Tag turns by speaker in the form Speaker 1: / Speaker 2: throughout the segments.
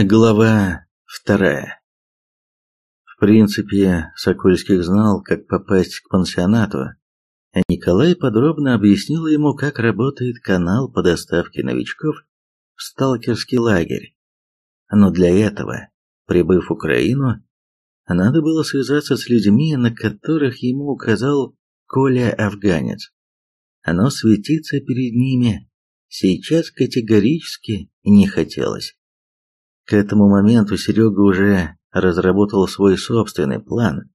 Speaker 1: Глава вторая. В принципе, Сокольских знал, как попасть к пансионату, а Николай подробно объяснил ему, как работает канал по доставке новичков в сталкерский лагерь. Но для этого, прибыв в Украину, надо было связаться с людьми, на которых ему указал Коля-афганец. Но светиться перед ними сейчас категорически не хотелось. К этому моменту Серега уже разработал свой собственный план.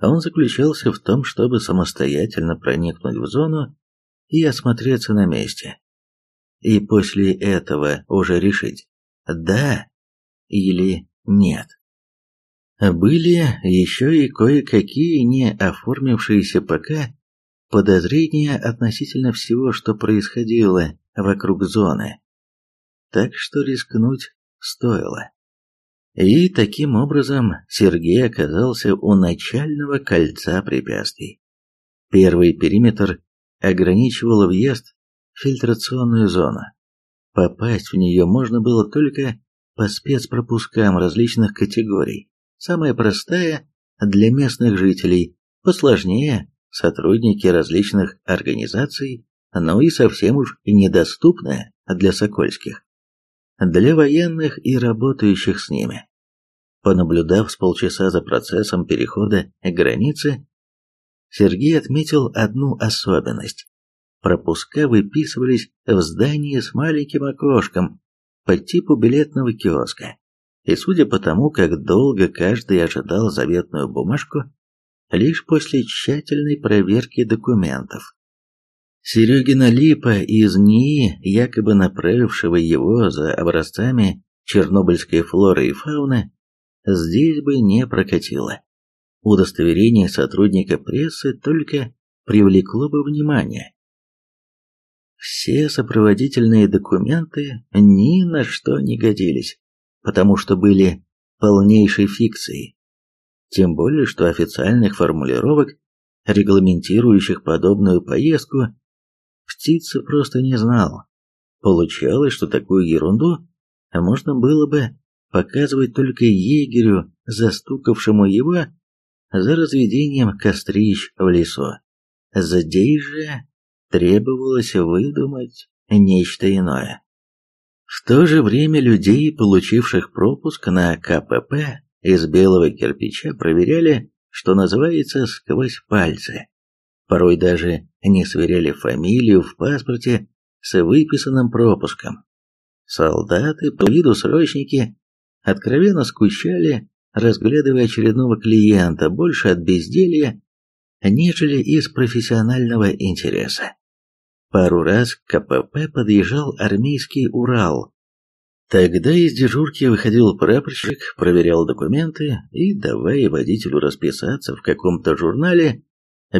Speaker 1: Он заключался в том, чтобы самостоятельно проникнуть в зону и осмотреться на месте. И после этого уже решить, да или нет. Были еще и кое-какие не оформившиеся пока подозрения относительно всего, что происходило вокруг зоны. Так что рискнуть стоило. И таким образом Сергей оказался у начального кольца препятствий. Первый периметр ограничивал въезд в фильтрационную зону. Попасть в нее можно было только по спецпропускам различных категорий. Самая простая для местных жителей, посложнее сотрудники различных организаций, но и совсем уж недоступная для сокольских для военных и работающих с ними. Понаблюдав с полчаса за процессом перехода границы, Сергей отметил одну особенность. Пропуска выписывались в здании с маленьким окошком по типу билетного киоска. И судя по тому, как долго каждый ожидал заветную бумажку, лишь после тщательной проверки документов. Серегина Липа из НИИ, якобы направившего его за образцами чернобыльской флоры и фауны, здесь бы не прокатило. Удостоверение сотрудника прессы только привлекло бы внимание. Все сопроводительные документы ни на что не годились, потому что были полнейшей фикцией. Тем более, что официальных формулировок, регламентирующих подобную поездку, Птица просто не знал. Получалось, что такую ерунду можно было бы показывать только егерю, застукавшему его за разведением кострищ в лесу. Здесь же требовалось выдумать нечто иное. В то же время людей, получивших пропуск на КПП из белого кирпича, проверяли, что называется, сквозь пальцы порой даже не сверяли фамилию в паспорте с выписанным пропуском. Солдаты, по виду срочники, откровенно скучали, разглядывая очередного клиента больше от безделья, нежели из профессионального интереса. Пару раз к КПП подъезжал армейский Урал. Тогда из дежурки выходил прапорщик, проверял документы и, давая водителю расписаться в каком-то журнале,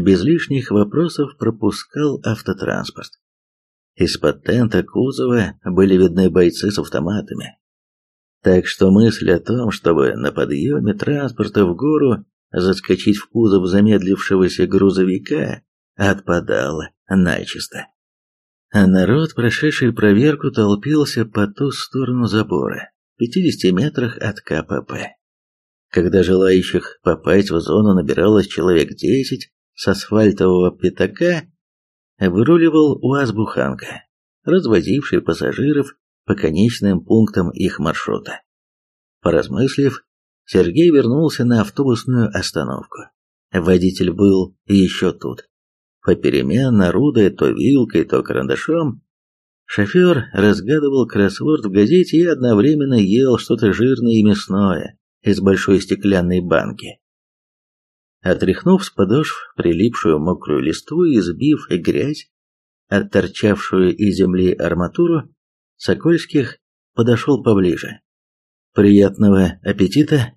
Speaker 1: без лишних вопросов пропускал автотранспорт. Из-под тента кузова были видны бойцы с автоматами. Так что мысль о том, чтобы на подъеме транспорта в гору заскочить в кузов замедлившегося грузовика, отпадала начисто. А народ, прошедший проверку, толпился по ту сторону забора, в 50 метрах от КПП. Когда желающих попасть в зону набиралось человек 10, с асфальтового пятака выруливал УАЗ-буханка, развозивший пассажиров по конечным пунктам их маршрута. Поразмыслив, Сергей вернулся на автобусную остановку. Водитель был еще тут. Попеременно орудуя то вилкой, то карандашом, шофер разгадывал кроссворд в газете и одновременно ел что-то жирное и мясное из большой стеклянной банки. Отряхнув с подошв прилипшую мокрую листву и сбив грязь, отторчавшую из земли арматуру, Сокольских подошел поближе. «Приятного аппетита!»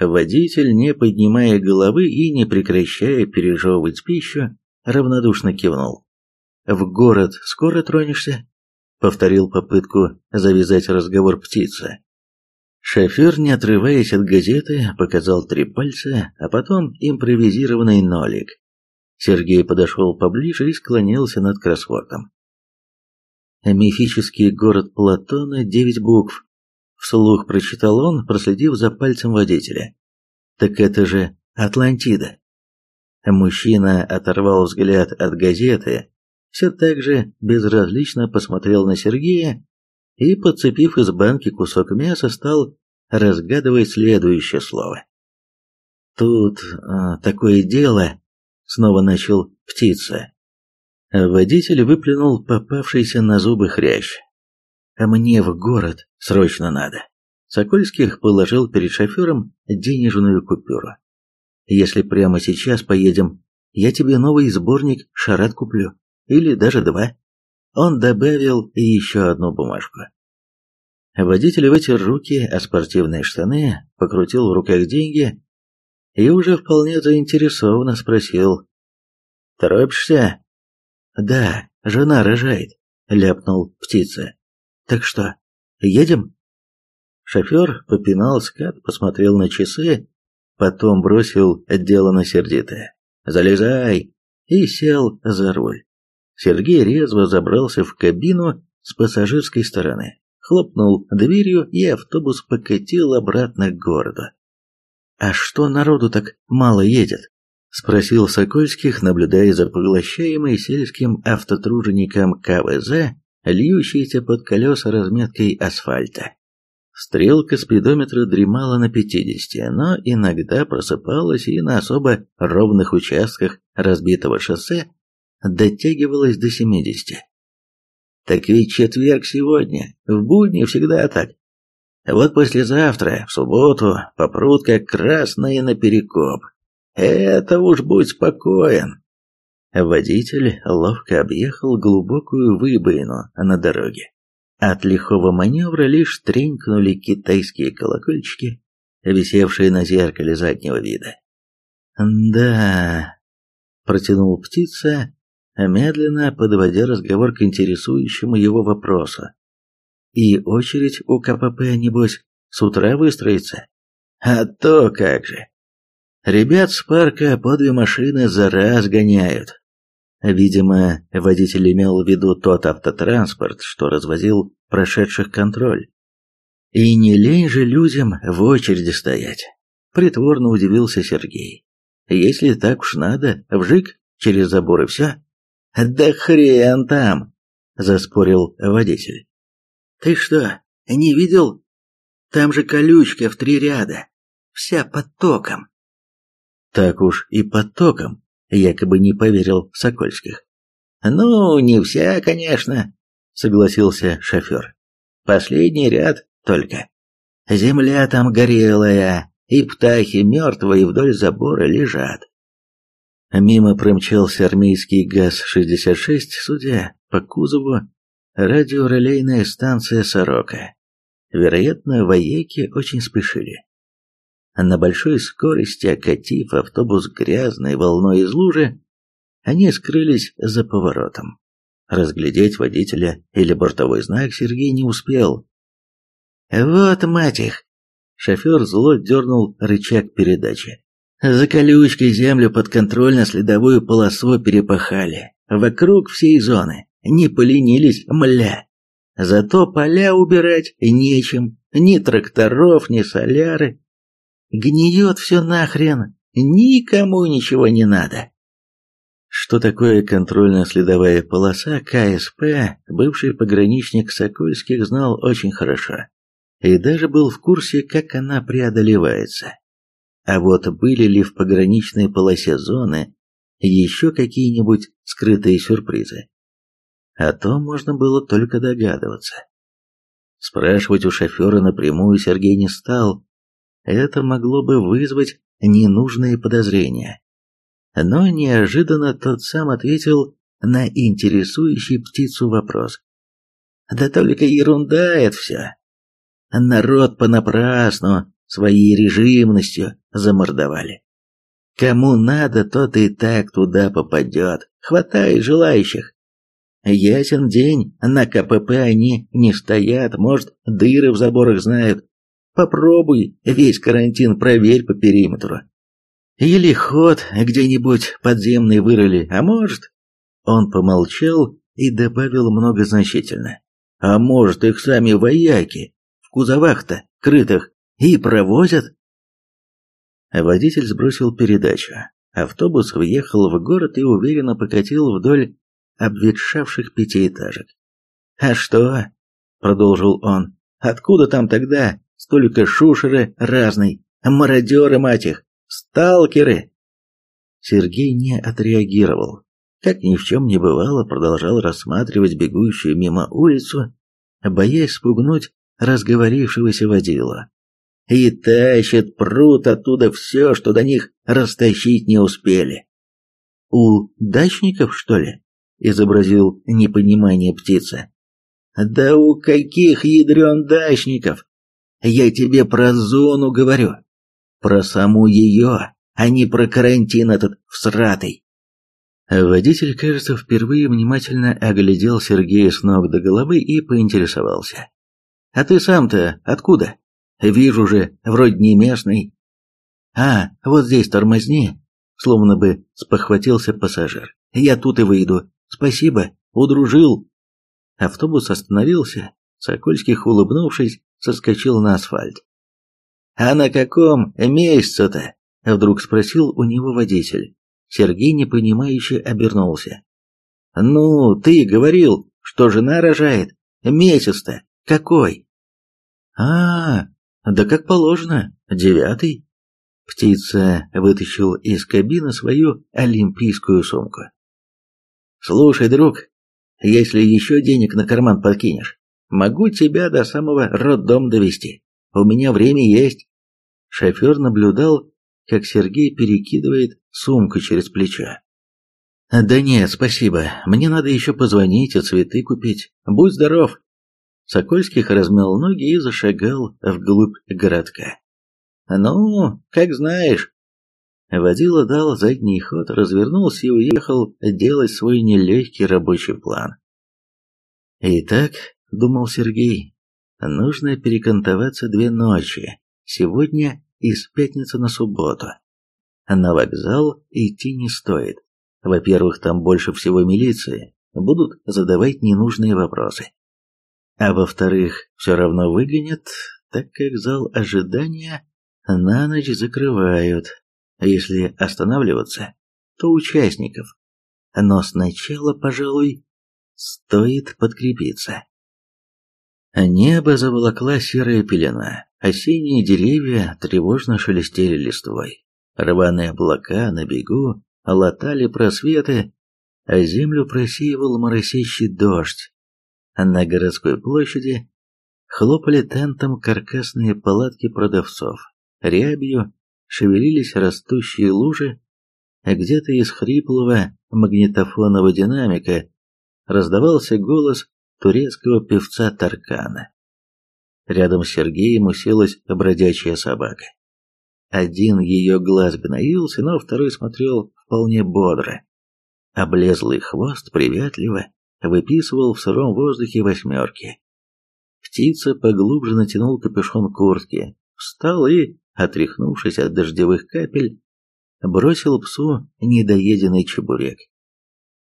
Speaker 1: Водитель, не поднимая головы и не прекращая пережевывать пищу, равнодушно кивнул. «В город скоро тронешься?» — повторил попытку завязать разговор птица. Шофер, не отрываясь от газеты, показал три пальца, а потом импровизированный нолик. Сергей подошел поближе и склонился над кроссвордом. Мифический город Платона, девять букв. Вслух прочитал он, проследив за пальцем водителя. Так это же Атлантида. Мужчина оторвал взгляд от газеты, все так же безразлично посмотрел на Сергея и, подцепив из банки кусок мяса, стал разгадывать следующее слово. «Тут а, такое дело», — снова начал птица. Водитель выплюнул попавшийся на зубы хрящ. «А мне в город срочно надо». Сокольских положил перед шофером денежную купюру. «Если прямо сейчас поедем, я тебе новый сборник шарат куплю. Или даже два». Он добавил еще одну бумажку. Водитель вытер руки о спортивные штаны, покрутил в руках деньги и уже вполне заинтересованно спросил. «Торопишься?» «Да, жена рожает», — ляпнул птица. «Так что, едем?» Шофер попинал скат, посмотрел на часы, потом бросил отделано сердитое. «Залезай!» и сел за руль. Сергей резво забрался в кабину с пассажирской стороны, хлопнул дверью, и автобус покатил обратно к городу. «А что народу так мало едет?» — спросил Сокольских, наблюдая за поглощаемой сельским автотружеником КВЗ, льющейся под колеса разметкой асфальта. Стрелка спидометра дремала на 50, но иногда просыпалась и на особо ровных участках разбитого шоссе дотягивалась до 70. Так ведь четверг сегодня, в будни всегда так. Вот послезавтра, в субботу, попрут как красные наперекоп. Это уж будь спокоен. Водитель ловко объехал глубокую выбоину на дороге. От лихого маневра лишь тренькнули китайские колокольчики, висевшие на зеркале заднего вида. «Да...» — протянул птица, медленно подводя разговор к интересующему его вопросу. «И очередь у КПП, небось, с утра выстроится?» «А то как же! Ребят с парка по две машины за раз гоняют. Видимо, водитель имел в виду тот автотранспорт, что развозил прошедших контроль. И не лень же людям в очереди стоять. Притворно удивился Сергей. Если так уж надо, вжик через забор и все. Да хрен там, заспорил водитель. Ты что, не видел? Там же колючка в три ряда, вся под током. Так уж и под током, якобы не поверил Сокольских. «Ну, не вся, конечно», — согласился шофер. «Последний ряд только. Земля там горелая, и птахи мертвые вдоль забора лежат». Мимо промчался армейский ГАЗ-66, судя по кузову, радиорелейная станция «Сорока». Вероятно, вояки очень спешили. На большой скорости, окатив автобус грязной волной из лужи, они скрылись за поворотом. Разглядеть водителя или бортовой знак Сергей не успел. «Вот мать их!» Шофер зло дернул рычаг передачи. За колючкой землю под контрольно-следовую полосу перепахали. Вокруг всей зоны. Не поленились, мля. Зато поля убирать нечем. Ни тракторов, ни соляры. Гниет все нахрен, никому ничего не надо. Что такое контрольно-следовая полоса КСП, бывший пограничник Сокольских знал очень хорошо. И даже был в курсе, как она преодолевается. А вот были ли в пограничной полосе зоны еще какие-нибудь скрытые сюрпризы? О том можно было только догадываться. Спрашивать у шофера напрямую Сергей не стал, это могло бы вызвать ненужные подозрения. Но неожиданно тот сам ответил на интересующий птицу вопрос. Да только ерунда это все. Народ понапрасну своей режимностью замордовали. Кому надо, тот и так туда попадет. Хватай желающих. Ясен день, на КПП они не стоят, может, дыры в заборах знают, Попробуй весь карантин проверь по периметру. Или ход где-нибудь подземный вырыли, а может...» Он помолчал и добавил многозначительно. «А может, их сами вояки в кузовах-то, крытых, и провозят. Водитель сбросил передачу. Автобус въехал в город и уверенно покатил вдоль обветшавших пятиэтажек. «А что?» — продолжил он. «Откуда там тогда столько шушеры разной? Мародеры, мать их! Сталкеры!» Сергей не отреагировал. Как ни в чем не бывало, продолжал рассматривать бегущую мимо улицу, боясь спугнуть разговорившегося водила и тащат пруд оттуда все, что до них растащить не успели. «У дачников, что ли?» — изобразил непонимание птица. «Да у каких ядрен дачников? Я тебе про зону говорю, про саму ее, а не про карантин этот всратый». Водитель, кажется, впервые внимательно оглядел Сергея с ног до головы и поинтересовался. «А ты сам-то откуда?» Вижу же, вроде не местный. А, вот здесь тормозни, словно бы спохватился пассажир. Я тут и выйду. Спасибо, удружил. Автобус остановился. Сокольских, улыбнувшись, соскочил на асфальт. «А на каком месяце-то?» — вдруг спросил у него водитель. Сергей непонимающе обернулся. «Ну, ты говорил, что жена рожает. Месяц-то какой?» «А, да как положено, девятый. Птица вытащил из кабины свою олимпийскую сумку. Слушай, друг, если еще денег на карман подкинешь, могу тебя до самого роддом довести. У меня время есть. Шофер наблюдал, как Сергей перекидывает сумку через плечо. «Да нет, спасибо. Мне надо еще позвонить и цветы купить. Будь здоров!» Сокольских размял ноги и зашагал вглубь городка. «Ну, как знаешь». Водила дал задний ход, развернулся и уехал делать свой нелегкий рабочий план. «Итак», — думал Сергей, — «нужно перекантоваться две ночи, сегодня и с пятницы на субботу. На вокзал идти не стоит. Во-первых, там больше всего милиции, будут задавать ненужные вопросы а во-вторых, все равно выгонят, так как зал ожидания на ночь закрывают. Если останавливаться, то участников. Но сначала, пожалуй, стоит подкрепиться. Небо заволокла серая пелена, осенние деревья тревожно шелестели листвой. Рваные облака на бегу латали просветы, а землю просеивал моросящий дождь, на городской площади хлопали тентом каркасные палатки продавцов. Рябью шевелились растущие лужи, а где-то из хриплого магнитофонного динамика раздавался голос турецкого певца Таркана. Рядом с Сергеем уселась бродячая собака. Один ее глаз гноился, но второй смотрел вполне бодро. Облезлый хвост приветливо выписывал в сыром воздухе восьмерки. Птица поглубже натянул капюшон куртки, встал и, отряхнувшись от дождевых капель, бросил псу недоеденный чебурек.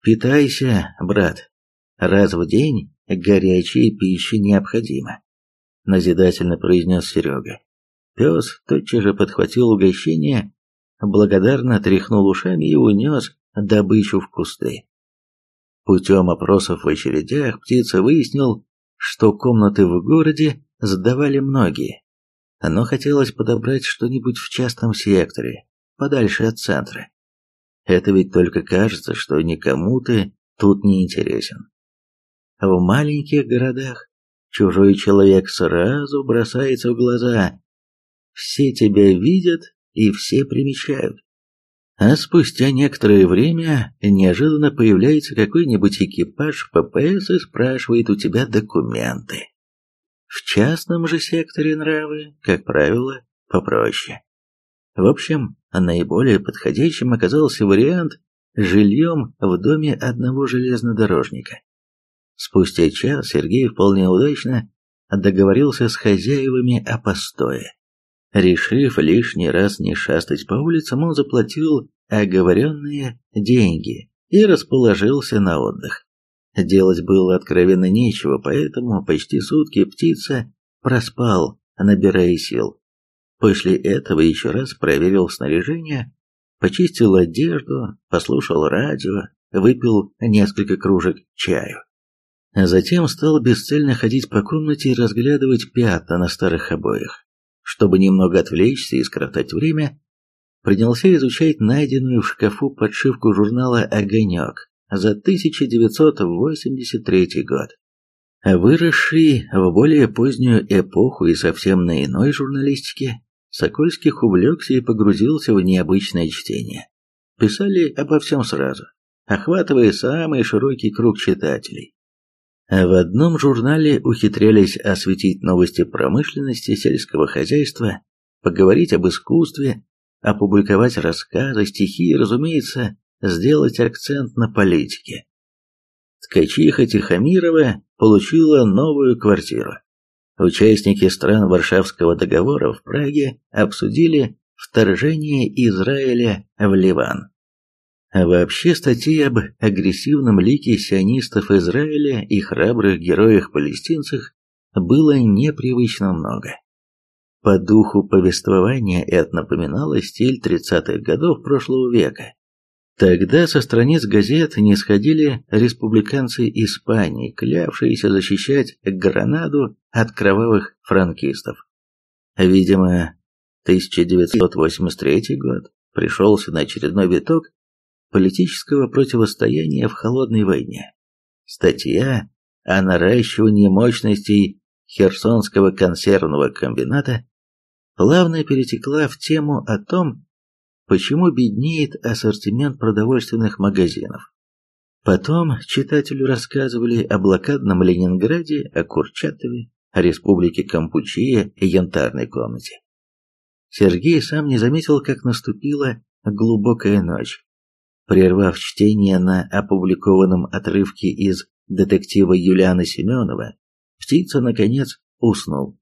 Speaker 1: «Питайся, брат, раз в день горячая пища необходима», — назидательно произнес Серега. Пес тотчас же подхватил угощение, благодарно тряхнул ушами и унес добычу в кусты. Путем опросов в очередях птица выяснил, что комнаты в городе сдавали многие, но хотелось подобрать что-нибудь в частном секторе, подальше от центра. Это ведь только кажется, что никому ты тут не интересен. В маленьких городах чужой человек сразу бросается в глаза. Все тебя видят и все примечают. А спустя некоторое время неожиданно появляется какой-нибудь экипаж ППС и спрашивает у тебя документы. В частном же секторе нравы, как правило, попроще. В общем, наиболее подходящим оказался вариант жильем в доме одного железнодорожника. Спустя час Сергей вполне удачно договорился с хозяевами о постое. Решив лишний раз не шастать по улицам, он заплатил оговоренные деньги и расположился на отдых. Делать было откровенно нечего, поэтому почти сутки птица проспал, набирая сил. После этого еще раз проверил снаряжение, почистил одежду, послушал радио, выпил несколько кружек чаю. Затем стал бесцельно ходить по комнате и разглядывать пятна на старых обоях. Чтобы немного отвлечься и скоротать время, принялся изучать найденную в шкафу подшивку журнала «Огонек» за 1983 год. Выросший в более позднюю эпоху и совсем на иной журналистике, Сокольских увлекся и погрузился в необычное чтение. Писали обо всем сразу, охватывая самый широкий круг читателей. В одном журнале ухитрялись осветить новости промышленности, сельского хозяйства, поговорить об искусстве, опубликовать рассказы, стихи и, разумеется, сделать акцент на политике. Ткачиха Тихомирова получила новую квартиру. Участники стран Варшавского договора в Праге обсудили вторжение Израиля в Ливан. А вообще статьи об агрессивном лике сионистов Израиля и храбрых героях-палестинцах было непривычно много. По духу повествования это напоминало стиль 30-х годов прошлого века. Тогда со страниц газет не сходили республиканцы Испании, клявшиеся защищать Гранаду от кровавых франкистов. Видимо, 1983 год пришелся на очередной виток политического противостояния в холодной войне. Статья о наращивании мощностей Херсонского консервного комбината плавно перетекла в тему о том, почему беднеет ассортимент продовольственных магазинов. Потом читателю рассказывали о блокадном Ленинграде, о Курчатове, о республике Кампучия и янтарной комнате. Сергей сам не заметил, как наступила глубокая ночь. Прервав чтение на опубликованном отрывке из детектива Юлиана Семенова, птица, наконец, уснул.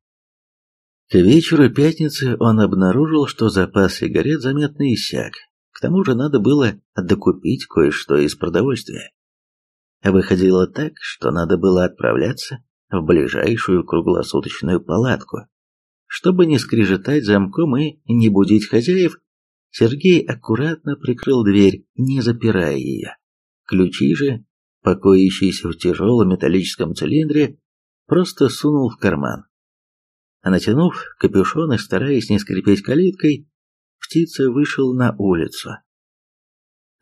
Speaker 1: К вечеру пятницы он обнаружил, что запас сигарет заметно иссяк. К тому же надо было докупить кое-что из продовольствия. Выходило так, что надо было отправляться в ближайшую круглосуточную палатку. Чтобы не скрежетать замком и не будить хозяев, Сергей аккуратно прикрыл дверь, не запирая ее. Ключи же, покоящиеся в тяжелом металлическом цилиндре, просто сунул в карман. А натянув капюшон и стараясь не скрипеть калиткой, птица вышел на улицу.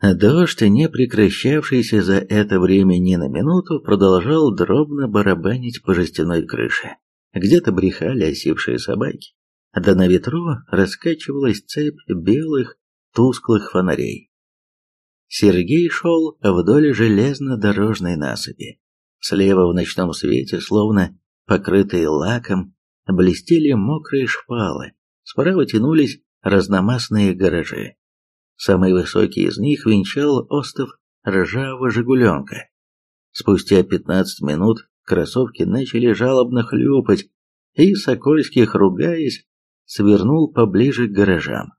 Speaker 1: Дождь, не прекращавшийся за это время ни на минуту, продолжал дробно барабанить по жестяной крыше. Где-то брехали осевшие собаки да на ветру раскачивалась цепь белых тусклых фонарей. Сергей шел вдоль железнодорожной насыпи. Слева в ночном свете, словно покрытые лаком, блестели мокрые шпалы, справа тянулись разномастные гаражи. Самый высокий из них венчал остов ржавого «Жигуленка». Спустя пятнадцать минут кроссовки начали жалобно хлюпать, и Сокольских, ругаясь, свернул поближе к гаражам.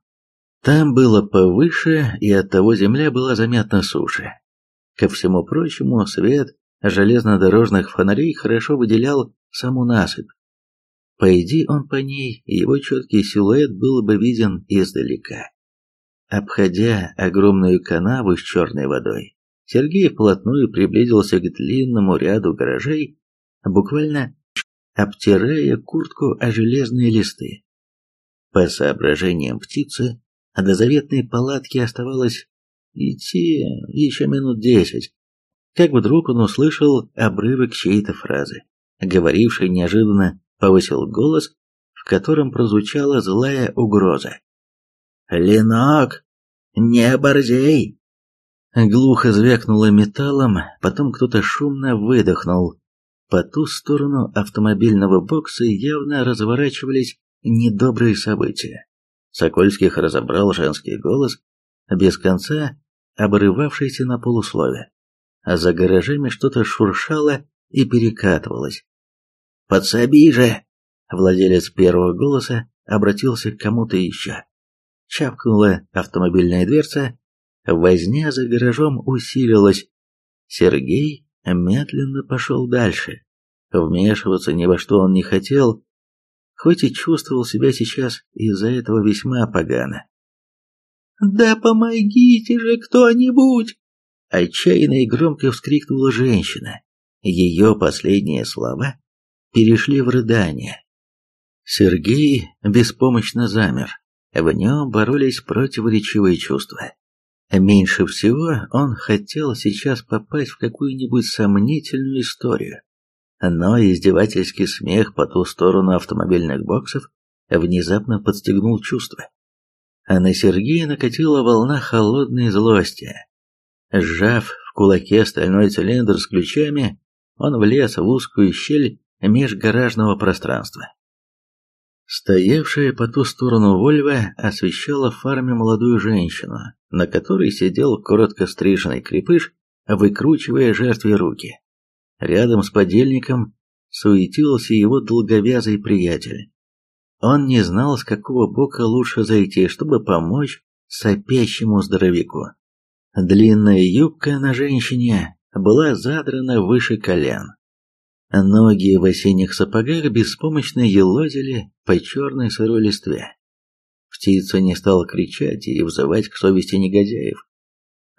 Speaker 1: Там было повыше, и оттого земля была заметно суше. Ко всему прочему, свет железнодорожных фонарей хорошо выделял саму насыпь. Пойди он по ней, его четкий силуэт был бы виден издалека. Обходя огромную канаву с черной водой, Сергей вплотную приблизился к длинному ряду гаражей, буквально обтирая куртку о железные листы. По соображениям птицы, до заветной палатки оставалось идти еще минут десять, как вдруг он услышал обрывок чьей-то фразы. Говоривший неожиданно повысил голос, в котором прозвучала злая угроза. «Ленок, не борзей!» Глухо звякнуло металлом, потом кто-то шумно выдохнул. По ту сторону автомобильного бокса явно разворачивались недобрые события. Сокольских разобрал женский голос, без конца обрывавшийся на полуслове. А за гаражами что-то шуршало и перекатывалось. «Подсоби же!» Владелец первого голоса обратился к кому-то еще. Чавкнула автомобильная дверца, возня за гаражом усилилась. Сергей медленно пошел дальше. Вмешиваться ни во что он не хотел, хоть и чувствовал себя сейчас из-за этого весьма погано.
Speaker 2: «Да помогите же кто-нибудь!»
Speaker 1: Отчаянно и громко вскрикнула женщина. Ее последние слова перешли в рыдание. Сергей беспомощно замер. В нем боролись противоречивые чувства. Меньше всего он хотел сейчас попасть в какую-нибудь сомнительную историю. Но издевательский смех по ту сторону автомобильных боксов внезапно подстегнул чувства. А на Сергея накатила волна холодной злости. Сжав в кулаке стальной цилиндр с ключами, он влез в узкую щель межгаражного пространства. Стоявшая по ту сторону Вольва освещала в фарме молодую женщину, на которой сидел коротко стриженный крепыш, выкручивая жертве руки. Рядом с подельником суетился его долговязый приятель. Он не знал, с какого бока лучше зайти, чтобы помочь сопящему здоровяку. Длинная юбка на женщине была задрана выше колен. Ноги в осенних сапогах беспомощно елозили по черной сырой листве. Птица не стала кричать и взывать к совести негодяев.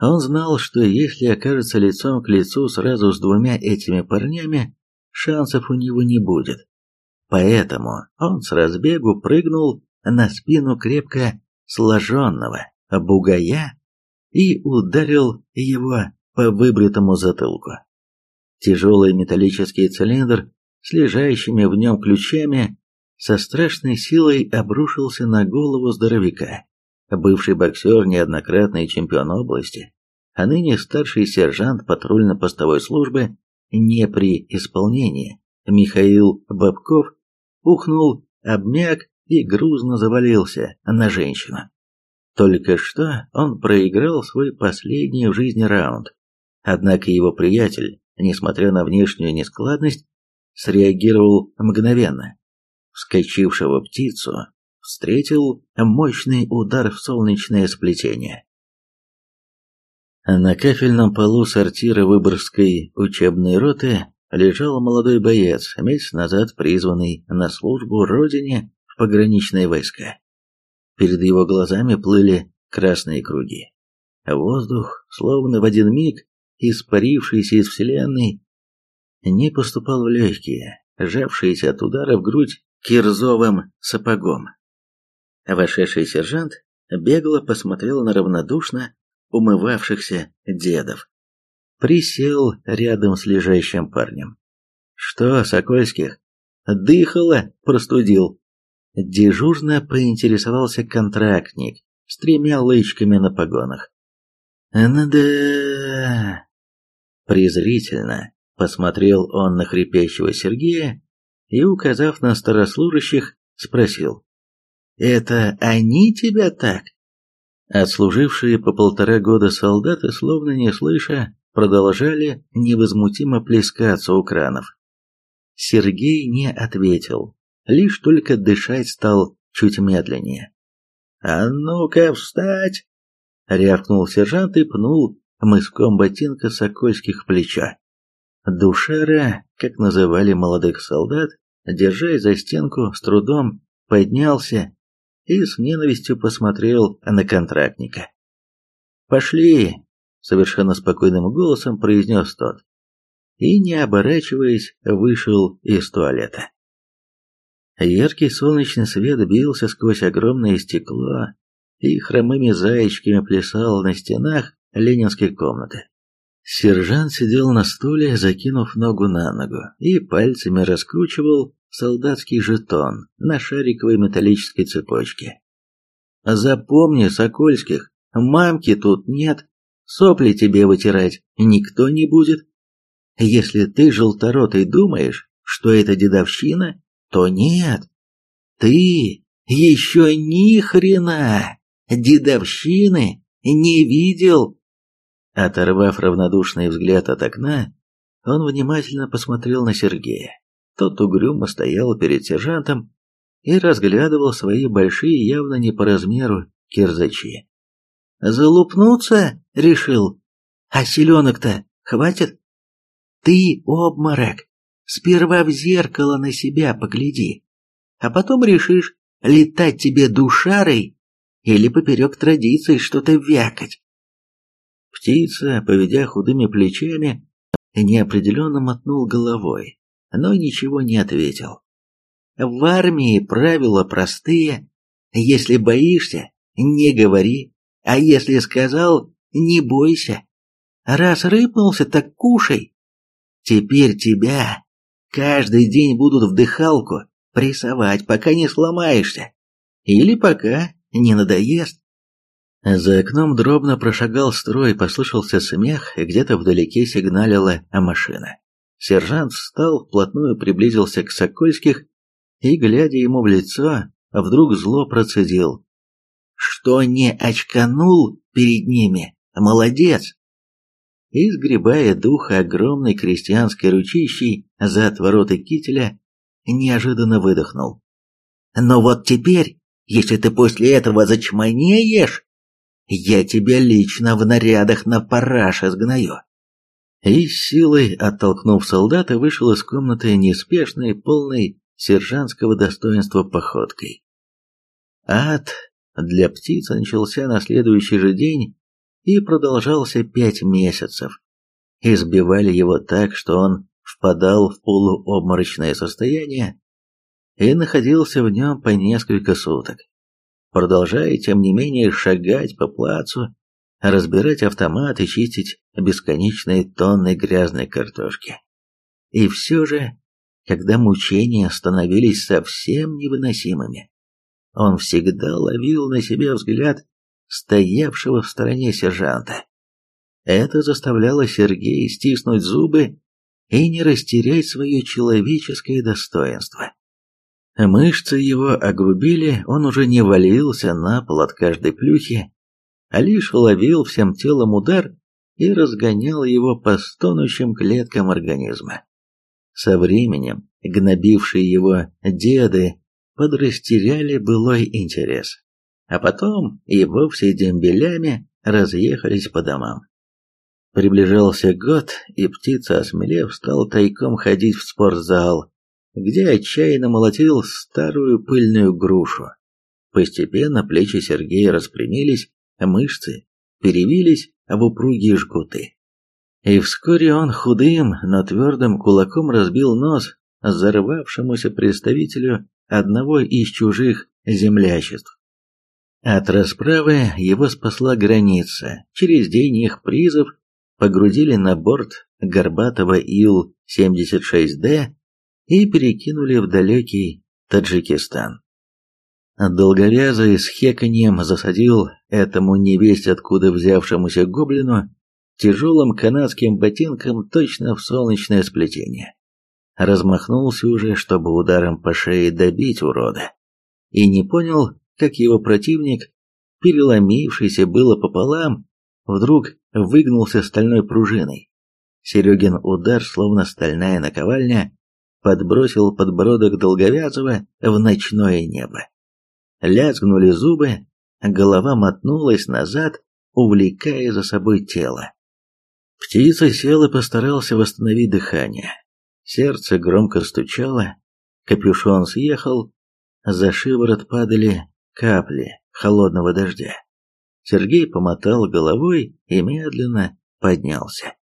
Speaker 1: Он знал, что если окажется лицом к лицу сразу с двумя этими парнями, шансов у него не будет. Поэтому он с разбегу прыгнул на спину крепко сложенного бугая и ударил его по выбритому затылку. Тяжелый металлический цилиндр с лежащими в нем ключами со страшной силой обрушился на голову здоровяка. Бывший боксер, неоднократный чемпион области, а ныне старший сержант патрульно-постовой службы не при исполнении, Михаил Бабков, ухнул, обмяк и грузно завалился на женщину. Только что он проиграл свой последний в жизни раунд. Однако его приятель, несмотря на внешнюю нескладность, среагировал мгновенно. Вскочившего птицу встретил мощный удар в солнечное сплетение. На кафельном полу сортира Выборгской учебной роты лежал молодой боец, месяц назад призванный на службу родине в пограничные войска. Перед его глазами плыли красные круги. Воздух, словно в один миг, испарившийся из вселенной, не поступал в легкие, сжавшиеся от удара в грудь кирзовым сапогом. Вошедший сержант бегло посмотрел на равнодушно умывавшихся дедов. Присел рядом с лежащим парнем. «Что, Сокольских, дыхало простудил?» Дежурно поинтересовался контрактник с тремя лычками на погонах. «Ну да...» Презрительно посмотрел он на хрипящего Сергея и, указав на старослужащих, спросил. «Это они тебя так?» Отслужившие по полтора года солдаты, словно не слыша, продолжали невозмутимо плескаться у кранов. Сергей не ответил, лишь только дышать стал чуть медленнее. «А ну-ка встать!» рявкнул сержант и пнул мыском ботинка Сокольских в плечо. Как называли молодых солдат, держась за стенку, с трудом поднялся и с ненавистью посмотрел на контрактника. «Пошли!» — совершенно спокойным голосом произнес тот. И, не оборачиваясь, вышел из туалета. Яркий солнечный свет бился сквозь огромное стекло, и хромыми заячками плясал на стенах ленинской комнаты. Сержант сидел на стуле, закинув ногу на ногу, и пальцами раскручивал солдатский жетон на шариковой металлической цепочке. «Запомни, Сокольских, мамки тут нет, сопли тебе вытирать никто не будет. Если ты, желторотый, думаешь, что это дедовщина, то нет. Ты еще ни хрена дедовщины не видел. Оторвав равнодушный взгляд от окна, он внимательно посмотрел на Сергея. Тот угрюмо стоял перед сержантом и разглядывал свои большие, явно не по размеру, кирзачи. «Залупнуться?» — решил. «А селенок-то хватит?» «Ты, обморок, сперва в зеркало на себя погляди,
Speaker 2: а потом решишь, летать тебе душарой или поперек традиций что-то вякать.
Speaker 1: Птица, поведя худыми плечами, неопределенно мотнул головой, но ничего не ответил.
Speaker 2: В армии правила простые. Если боишься, не говори, а если сказал, не бойся. Раз рыпнулся, так кушай. Теперь тебя каждый день будут в дыхалку прессовать, пока не сломаешься. Или пока не надоест.
Speaker 1: За окном дробно прошагал строй, послышался смех, где-то вдалеке сигналила машина. Сержант встал, вплотную приблизился к Сокольских и, глядя ему в лицо, вдруг зло процедил.
Speaker 2: «Что не очканул перед ними? Молодец!»
Speaker 1: И, сгребая духа огромной крестьянской ручищей за отвороты кителя, неожиданно выдохнул.
Speaker 2: «Но вот теперь, если ты после этого зачманеешь, я тебя лично в нарядах на параше сгною».
Speaker 1: И силой, оттолкнув солдата, вышел из комнаты неспешной, полной сержантского достоинства походкой. Ад для птицы начался на следующий же день и продолжался пять месяцев. Избивали его так, что он впадал в полуобморочное состояние и находился в нем по несколько суток, продолжая, тем не менее, шагать по плацу, разбирать автомат и чистить бесконечные тонны грязной картошки. И все же, когда мучения становились совсем невыносимыми, он всегда ловил на себе взгляд стоявшего в стороне сержанта. Это заставляло Сергея стиснуть зубы и не растерять свое человеческое достоинство. Мышцы его огрубили, он уже не валился на пол от каждой плюхи, а лишь ловил всем телом удар и разгонял его по стонущим клеткам организма. Со временем гнобившие его деды подрастеряли былой интерес, а потом и вовсе дембелями разъехались по домам. Приближался год, и птица, осмелев, стал тайком ходить в спортзал, где отчаянно молотил старую пыльную грушу. Постепенно плечи Сергея распрямились, мышцы перевились в упругие жгуты. И вскоре он худым, но твердым кулаком разбил нос взорвавшемуся представителю одного из чужих землячеств. От расправы его спасла граница. Через день их призов погрузили на борт горбатого Ил-76Д и перекинули в далекий Таджикистан. Долговязый с хеканьем засадил этому невесть откуда взявшемуся гоблину тяжелым канадским ботинком точно в солнечное сплетение. Размахнулся уже, чтобы ударом по шее добить урода, и не понял, как его противник, переломившийся было пополам, вдруг выгнулся стальной пружиной. Серегин удар, словно стальная наковальня, подбросил подбородок Долговязова в ночное небо. Лязгнули зубы, голова мотнулась назад, увлекая за собой тело. Птица сел и постарался восстановить дыхание. Сердце громко стучало, капюшон съехал, за шиворот падали капли холодного дождя. Сергей помотал головой и медленно поднялся.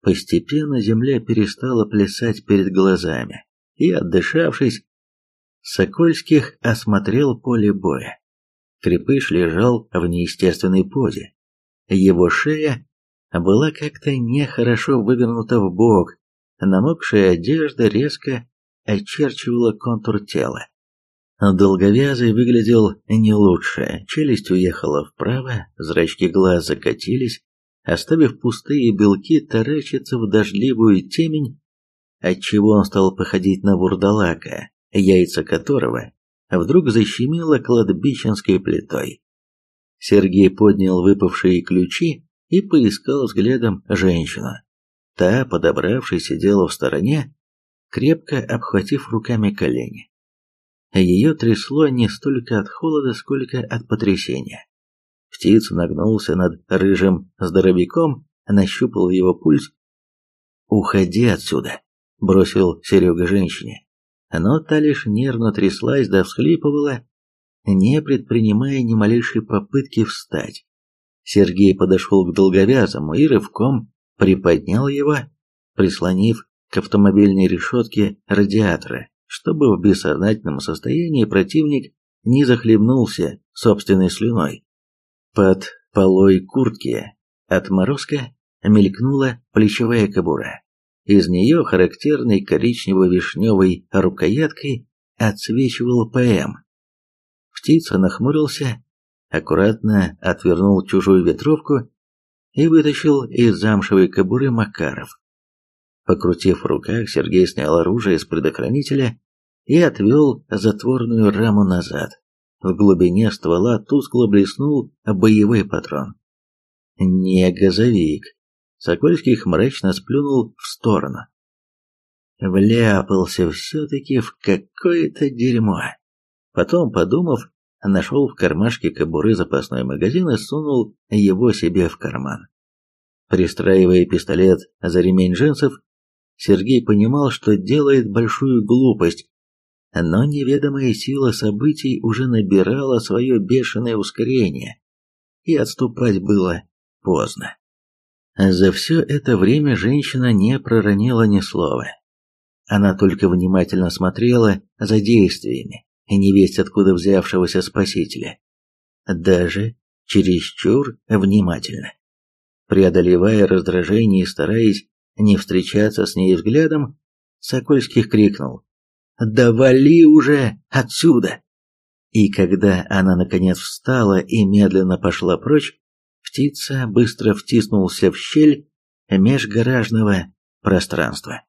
Speaker 1: Постепенно земля перестала плясать перед глазами, и, отдышавшись, Сокольских осмотрел поле боя. Крепыш лежал в неестественной позе. Его шея была как-то нехорошо вывернута в бок, намокшая одежда резко очерчивала контур тела. Долговязый выглядел не лучше, челюсть уехала вправо, зрачки глаз закатились, оставив пустые белки таращиться в дождливую темень, отчего он стал походить на вурдалака, яйца которого вдруг защемило кладбищенской плитой. Сергей поднял выпавшие ключи и поискал взглядом женщину. Та, подобравшись, сидела в стороне, крепко обхватив руками колени. Ее трясло не столько от холода, сколько от потрясения. Птиц нагнулся над рыжим здоровяком, нащупал его пульс. «Уходи отсюда», — бросил Серега женщине. Но та лишь нервно тряслась да всхлипывала, не предпринимая ни малейшей попытки встать. Сергей подошел к долговязому и рывком приподнял его, прислонив к автомобильной решетке радиатора, чтобы в бессознательном состоянии противник не захлебнулся собственной слюной. Под полой куртки от морозка мелькнула плечевая кобура. Из нее характерной коричнево-вишневой рукояткой отсвечивал ПМ. Птица нахмурился, аккуратно отвернул чужую ветровку и вытащил из замшевой кобуры Макаров. Покрутив в руках, Сергей снял оружие с предохранителя и отвел затворную раму назад. В глубине ствола тускло блеснул боевой патрон. Не газовик. Сокольских мрачно сплюнул в сторону. Вляпался все-таки в какое-то дерьмо. Потом, подумав, нашел в кармашке кобуры запасной магазин и сунул его себе в карман. Пристраивая пистолет за ремень джинсов, Сергей понимал, что делает большую глупость, но неведомая сила событий уже набирала свое бешеное ускорение, и отступать было поздно. За все это время женщина не проронила ни слова. Она только внимательно смотрела за действиями, невесть откуда взявшегося спасителя. Даже чересчур внимательно. Преодолевая раздражение и стараясь не встречаться с ней взглядом, Сокольских крикнул «Да вали уже отсюда!» И когда она наконец встала и медленно пошла прочь, птица быстро втиснулся в щель межгаражного пространства.